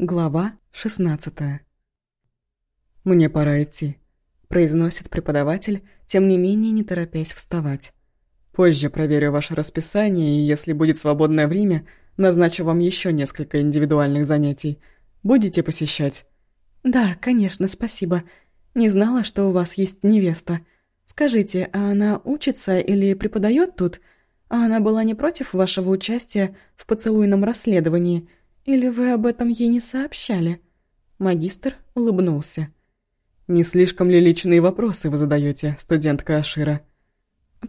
Глава 16 «Мне пора идти», – произносит преподаватель, тем не менее не торопясь вставать. «Позже проверю ваше расписание, и если будет свободное время, назначу вам еще несколько индивидуальных занятий. Будете посещать?» «Да, конечно, спасибо. Не знала, что у вас есть невеста. Скажите, а она учится или преподает тут? А она была не против вашего участия в поцелуйном расследовании?» Или вы об этом ей не сообщали?» Магистр улыбнулся. «Не слишком ли личные вопросы вы задаете, студентка Ашира?»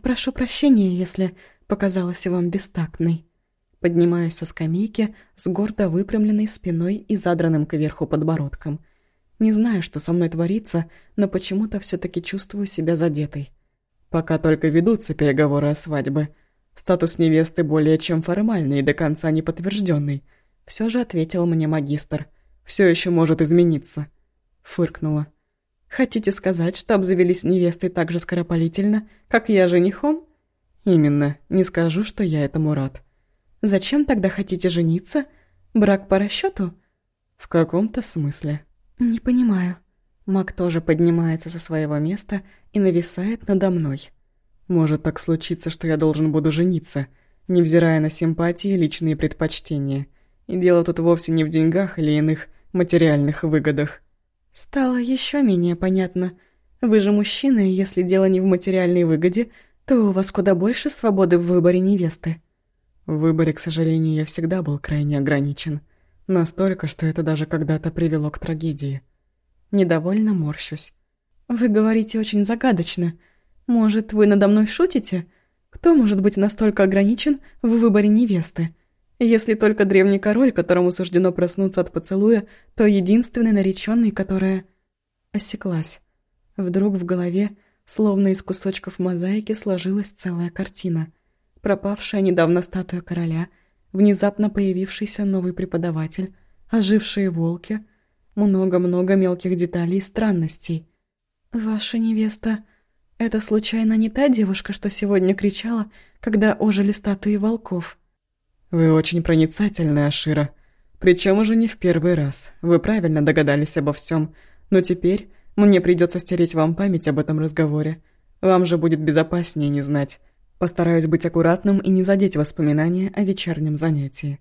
«Прошу прощения, если показалась вам бестактной». Поднимаюсь со скамейки с гордо выпрямленной спиной и задранным кверху подбородком. Не знаю, что со мной творится, но почему-то все таки чувствую себя задетой. Пока только ведутся переговоры о свадьбе. Статус невесты более чем формальный и до конца не подтвержденный. Все же ответил мне магистр. Все еще может измениться. Фыркнула. Хотите сказать, что обзавелись невестой так же скоропалительно, как я женихом? Именно. Не скажу, что я этому рад. Зачем тогда хотите жениться? Брак по расчету? В каком-то смысле. Не понимаю. Маг тоже поднимается со своего места и нависает надо мной. Может так случиться, что я должен буду жениться, невзирая на симпатии и личные предпочтения. И дело тут вовсе не в деньгах или иных материальных выгодах. Стало еще менее понятно. Вы же мужчина, и если дело не в материальной выгоде, то у вас куда больше свободы в выборе невесты. В выборе, к сожалению, я всегда был крайне ограничен. Настолько, что это даже когда-то привело к трагедии. Недовольно морщусь. Вы говорите очень загадочно. Может, вы надо мной шутите? Кто может быть настолько ограничен в выборе невесты? Если только древний король, которому суждено проснуться от поцелуя, то единственный нареченный, которая... Осеклась. Вдруг в голове, словно из кусочков мозаики, сложилась целая картина. Пропавшая недавно статуя короля, внезапно появившийся новый преподаватель, ожившие волки, много-много мелких деталей и странностей. «Ваша невеста...» «Это случайно не та девушка, что сегодня кричала, когда ожили статуи волков?» «Вы очень проницательны, Ашира. Причем уже не в первый раз. Вы правильно догадались обо всем. Но теперь мне придется стереть вам память об этом разговоре. Вам же будет безопаснее не знать. Постараюсь быть аккуратным и не задеть воспоминания о вечернем занятии».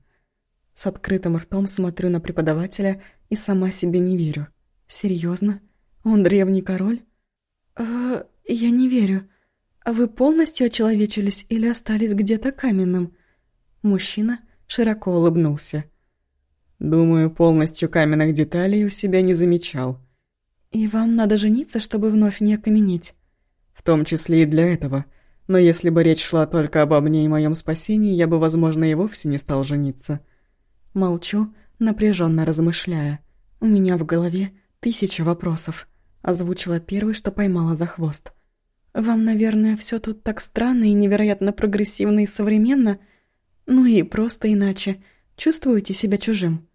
С открытым ртом смотрю на преподавателя и сама себе не верю. Серьезно? Он древний король? «Э, я не верю. А вы полностью очеловечились или остались где-то каменным?» Мужчина широко улыбнулся. «Думаю, полностью каменных деталей у себя не замечал». «И вам надо жениться, чтобы вновь не окаменеть?» «В том числе и для этого. Но если бы речь шла только обо мне и моем спасении, я бы, возможно, и вовсе не стал жениться». Молчу, напряженно размышляя. У меня в голове тысяча вопросов. Озвучила первый, что поймала за хвост. «Вам, наверное, все тут так странно и невероятно прогрессивно и современно», ну и просто иначе. Чувствуете себя чужим?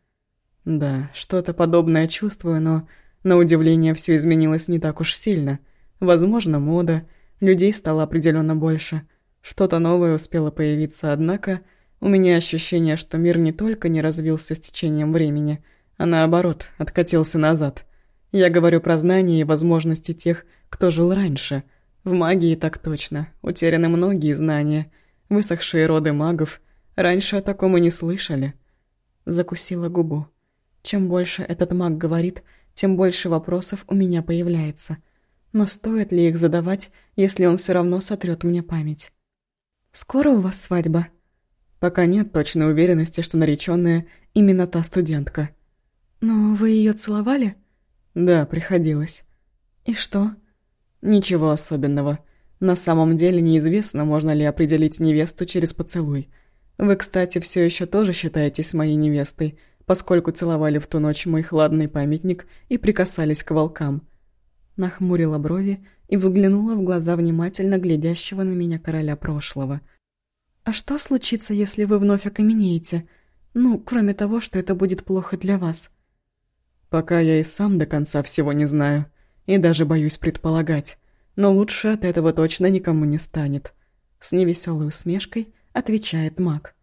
Да, что-то подобное чувствую, но на удивление все изменилось не так уж сильно. Возможно, мода, людей стало определенно больше. Что-то новое успело появиться, однако у меня ощущение, что мир не только не развился с течением времени, а наоборот, откатился назад. Я говорю про знания и возможности тех, кто жил раньше. В магии так точно, утеряны многие знания, высохшие роды магов – Раньше о таком и не слышали. Закусила губу. Чем больше этот маг говорит, тем больше вопросов у меня появляется. Но стоит ли их задавать, если он все равно сотрет мне память? «Скоро у вас свадьба?» Пока нет точной уверенности, что нареченная именно та студентка. «Но вы ее целовали?» «Да, приходилось». «И что?» «Ничего особенного. На самом деле неизвестно, можно ли определить невесту через поцелуй. Вы, кстати, все еще тоже считаетесь моей невестой, поскольку целовали в ту ночь мой хладный памятник и прикасались к волкам. Нахмурила брови и взглянула в глаза внимательно глядящего на меня короля прошлого. «А что случится, если вы вновь окаменеете? Ну, кроме того, что это будет плохо для вас». «Пока я и сам до конца всего не знаю, и даже боюсь предполагать, но лучше от этого точно никому не станет». С невеселой усмешкой – отвечает маг.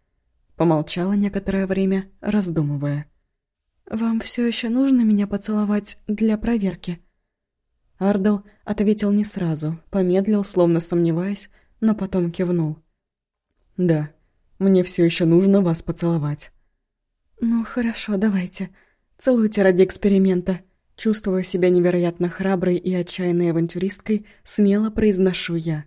Помолчала некоторое время, раздумывая. «Вам все еще нужно меня поцеловать для проверки?» Ардел ответил не сразу, помедлил, словно сомневаясь, но потом кивнул. «Да, мне все еще нужно вас поцеловать». «Ну, хорошо, давайте. Целуйте ради эксперимента». Чувствуя себя невероятно храброй и отчаянной авантюристкой, смело произношу я.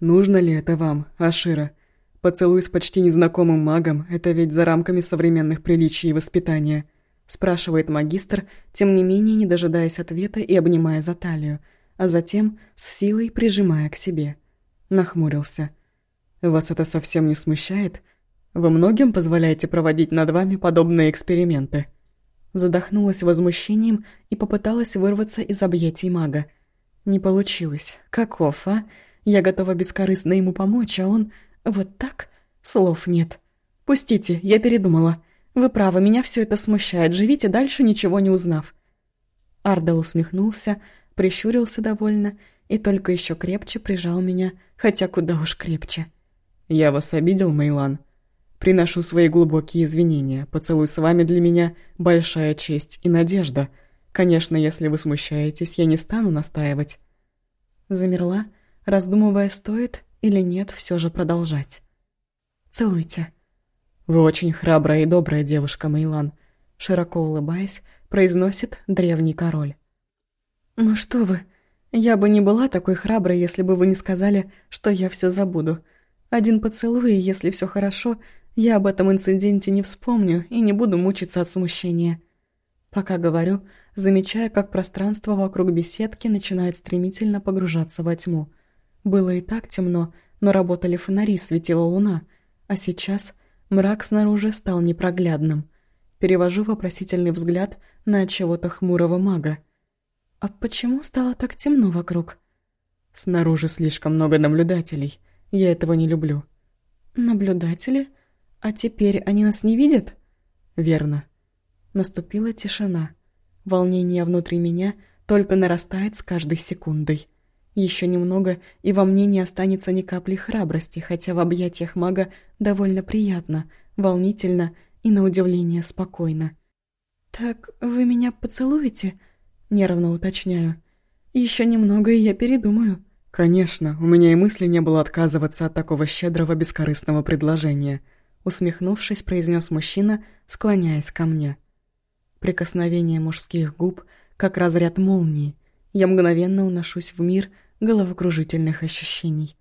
«Нужно ли это вам, Ашира? Поцелуй с почти незнакомым магом – это ведь за рамками современных приличий и воспитания», – спрашивает магистр, тем не менее не дожидаясь ответа и обнимая за талию, а затем с силой прижимая к себе. Нахмурился. «Вас это совсем не смущает? Вы многим позволяете проводить над вами подобные эксперименты?» Задохнулась возмущением и попыталась вырваться из объятий мага. Не получилось. Каков, а? Я готова бескорыстно ему помочь, а он... Вот так? Слов нет. Пустите, я передумала. Вы правы, меня все это смущает. Живите дальше, ничего не узнав. Ардал усмехнулся, прищурился довольно и только еще крепче прижал меня, хотя куда уж крепче. «Я вас обидел, Мейлан?» Приношу свои глубокие извинения. Поцелуй с вами для меня – большая честь и надежда. Конечно, если вы смущаетесь, я не стану настаивать». Замерла, раздумывая, стоит или нет все же продолжать. «Целуйте». «Вы очень храбрая и добрая девушка, Мейлан», – широко улыбаясь, произносит древний король. «Ну что вы, я бы не была такой храброй, если бы вы не сказали, что я все забуду. Один поцелуй, если все хорошо – я об этом инциденте не вспомню и не буду мучиться от смущения. Пока говорю, замечая, как пространство вокруг беседки начинает стремительно погружаться во тьму. Было и так темно, но работали фонари, светила луна, а сейчас мрак снаружи стал непроглядным. Перевожу вопросительный взгляд на чего-то хмурого мага. «А почему стало так темно вокруг?» «Снаружи слишком много наблюдателей. Я этого не люблю». «Наблюдатели?» «А теперь они нас не видят?» «Верно». Наступила тишина. Волнение внутри меня только нарастает с каждой секундой. Еще немного, и во мне не останется ни капли храбрости, хотя в объятиях мага довольно приятно, волнительно и, на удивление, спокойно. «Так вы меня поцелуете?» — нервно уточняю. Еще немного, и я передумаю». «Конечно, у меня и мысли не было отказываться от такого щедрого бескорыстного предложения усмехнувшись, произнес мужчина, склоняясь ко мне. Прикосновение мужских губ, как разряд молнии. Я мгновенно уношусь в мир головокружительных ощущений.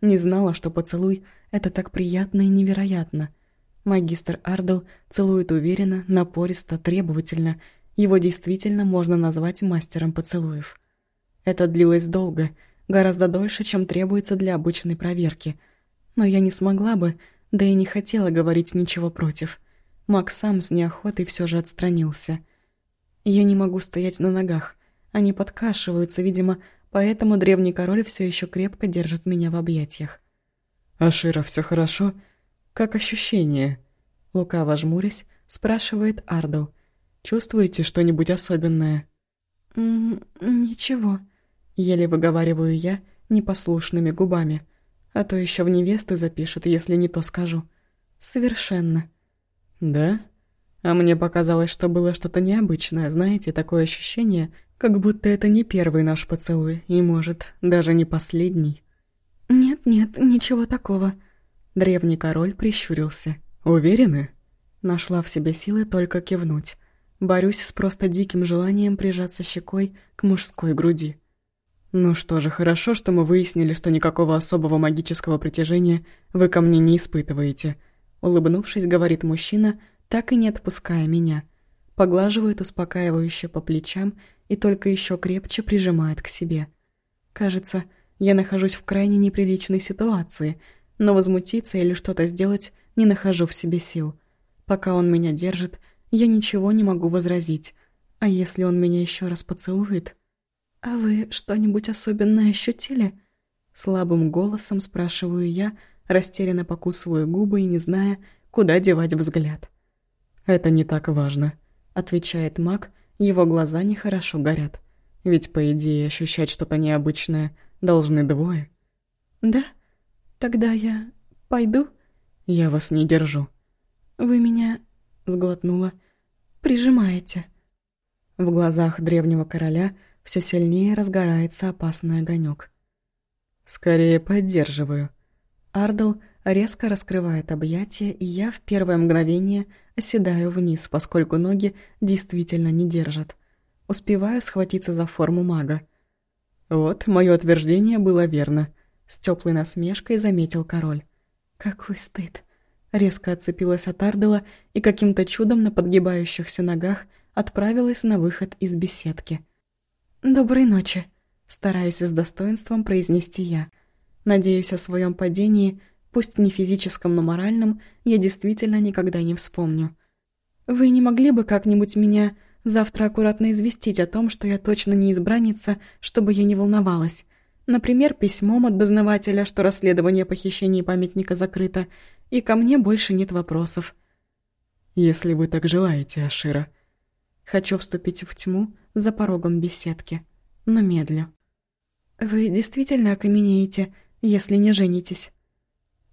Не знала, что поцелуй — это так приятно и невероятно. Магистр Ардел целует уверенно, напористо, требовательно. Его действительно можно назвать мастером поцелуев. Это длилось долго, гораздо дольше, чем требуется для обычной проверки. Но я не смогла бы да и не хотела говорить ничего против. Макс сам с неохотой все же отстранился. Я не могу стоять на ногах. Они подкашиваются, видимо, поэтому древний король все еще крепко держит меня в объятиях. «Ашира, все хорошо? Как ощущение?» Лукаво жмурясь, спрашивает Ардл. «Чувствуете что-нибудь особенное?» «Ничего», — еле выговариваю я непослушными губами а то еще в невесты запишут, если не то скажу. Совершенно. Да? А мне показалось, что было что-то необычное, знаете, такое ощущение, как будто это не первый наш поцелуй, и, может, даже не последний. Нет-нет, ничего такого. Древний король прищурился. Уверены? Нашла в себе силы только кивнуть. Борюсь с просто диким желанием прижаться щекой к мужской груди. «Ну что же, хорошо, что мы выяснили, что никакого особого магического притяжения вы ко мне не испытываете», улыбнувшись, говорит мужчина, так и не отпуская меня. Поглаживает успокаивающе по плечам и только еще крепче прижимает к себе. Кажется, я нахожусь в крайне неприличной ситуации, но возмутиться или что-то сделать не нахожу в себе сил. Пока он меня держит, я ничего не могу возразить. А если он меня еще раз поцелует? «А вы что-нибудь особенное ощутили?» Слабым голосом спрашиваю я, растерянно покусываю губы и не зная, куда девать взгляд. «Это не так важно», — отвечает маг, его глаза нехорошо горят. Ведь, по идее, ощущать что-то необычное должны двое. «Да? Тогда я пойду?» «Я вас не держу». «Вы меня...» — сглотнула. прижимаете?» В глазах древнего короля все сильнее разгорается опасный огонек. «Скорее поддерживаю». Ардл резко раскрывает объятия, и я в первое мгновение оседаю вниз, поскольку ноги действительно не держат. Успеваю схватиться за форму мага. Вот, мое утверждение было верно. С теплой насмешкой заметил король. Какой стыд. Резко отцепилась от Ардела и каким-то чудом на подгибающихся ногах отправилась на выход из беседки. «Доброй ночи», — стараюсь с достоинством произнести я. Надеюсь, о своем падении, пусть не физическом, но моральном, я действительно никогда не вспомню. «Вы не могли бы как-нибудь меня завтра аккуратно известить о том, что я точно не избранница, чтобы я не волновалась?» Например, письмом от дознавателя, что расследование похищения памятника закрыто, и ко мне больше нет вопросов. Если вы так желаете, Ашира. Хочу вступить в тьму за порогом беседки, но медлю. Вы действительно окаменеете, если не женитесь?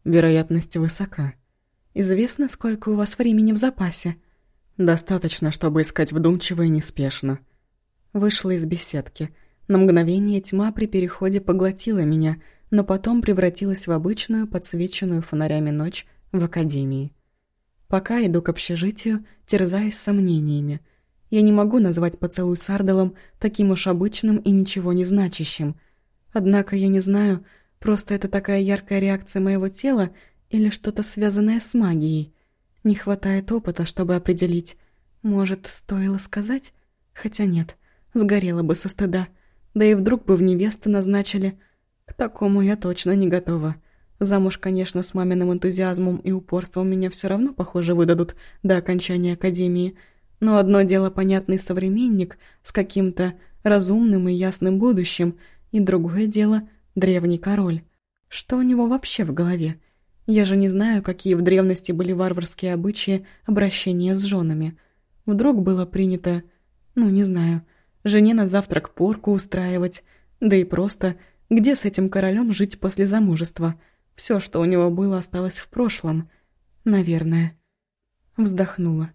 Вероятность высока. Известно, сколько у вас времени в запасе? Достаточно, чтобы искать вдумчиво и неспешно. Вышла из беседки — на мгновение тьма при переходе поглотила меня, но потом превратилась в обычную, подсвеченную фонарями ночь в академии. Пока иду к общежитию, терзаюсь сомнениями. Я не могу назвать поцелуй с Ардалом таким уж обычным и ничего не значащим. Однако я не знаю, просто это такая яркая реакция моего тела или что-то связанное с магией. Не хватает опыта, чтобы определить. Может, стоило сказать? Хотя нет, сгорела бы со стыда. Да и вдруг бы в невесты назначили. К такому я точно не готова. Замуж, конечно, с маминым энтузиазмом и упорством меня все равно, похоже, выдадут до окончания академии. Но одно дело понятный современник с каким-то разумным и ясным будущим, и другое дело древний король. Что у него вообще в голове? Я же не знаю, какие в древности были варварские обычаи обращения с женами. Вдруг было принято... Ну, не знаю жене на завтрак порку устраивать, да и просто, где с этим королем жить после замужества. Все, что у него было, осталось в прошлом. Наверное. Вздохнула.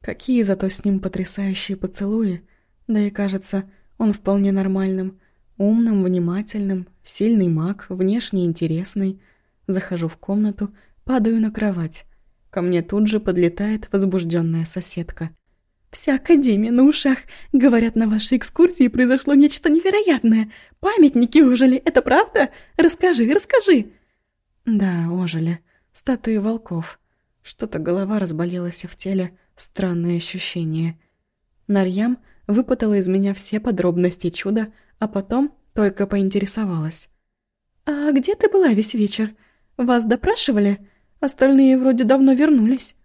Какие зато с ним потрясающие поцелуи. Да и кажется, он вполне нормальным. Умным, внимательным, сильный маг, внешне интересный. Захожу в комнату, падаю на кровать. Ко мне тут же подлетает возбужденная соседка. Вся Академия на ушах. Говорят, на вашей экскурсии произошло нечто невероятное. Памятники ожили, это правда? Расскажи, расскажи. Да, ожили. Статуи волков. Что-то голова разболелась в теле. Странное ощущение. Нарьям выпутала из меня все подробности чуда, а потом только поинтересовалась. «А где ты была весь вечер? Вас допрашивали? Остальные вроде давно вернулись».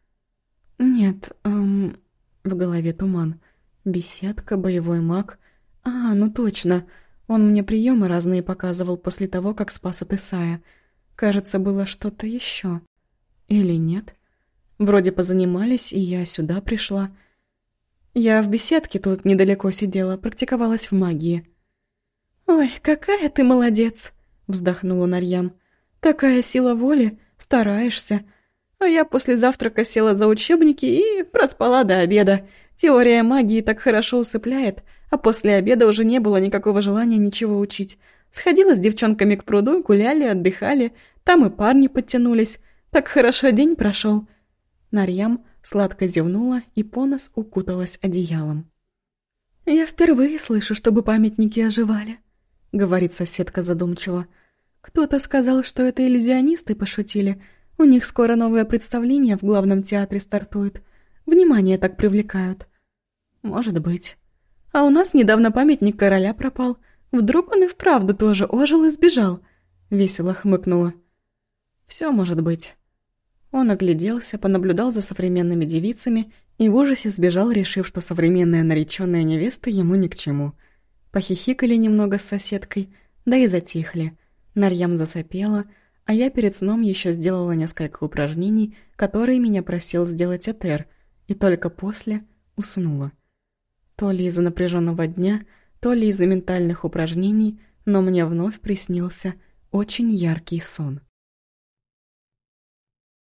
«Нет, эм, в голове туман. Беседка, боевой маг. А, ну точно. Он мне приемы разные показывал после того, как спас от Исая. Кажется, было что-то еще. Или нет? Вроде позанимались, и я сюда пришла. Я в беседке тут недалеко сидела, практиковалась в магии. «Ой, какая ты молодец!» — вздохнула Нарьям. «Такая сила воли, стараешься. А я после завтрака села за учебники и проспала до обеда. Теория магии так хорошо усыпляет, а после обеда уже не было никакого желания ничего учить. Сходила с девчонками к пруду, гуляли, отдыхали. Там и парни подтянулись. Так хорошо день прошел. Нарьям сладко зевнула и по нос укуталась одеялом. «Я впервые слышу, чтобы памятники оживали», — говорит соседка задумчиво. «Кто-то сказал, что это иллюзионисты пошутили, у них скоро новое представление в главном театре стартует. Внимание так привлекают. Может быть. А у нас недавно памятник короля пропал. Вдруг он и вправду тоже ожил и сбежал. Весело хмыкнула. Все может быть. Он огляделся, понаблюдал за современными девицами и в ужасе сбежал, решив, что современная нареченная невеста ему ни к чему. Похихикали немного с соседкой, да и затихли. Нарьям засопела, а я перед сном еще сделала несколько упражнений, которые меня просил сделать Этер, и только после уснула. То ли из-за напряженного дня, то ли из-за ментальных упражнений, но мне вновь приснился очень яркий сон.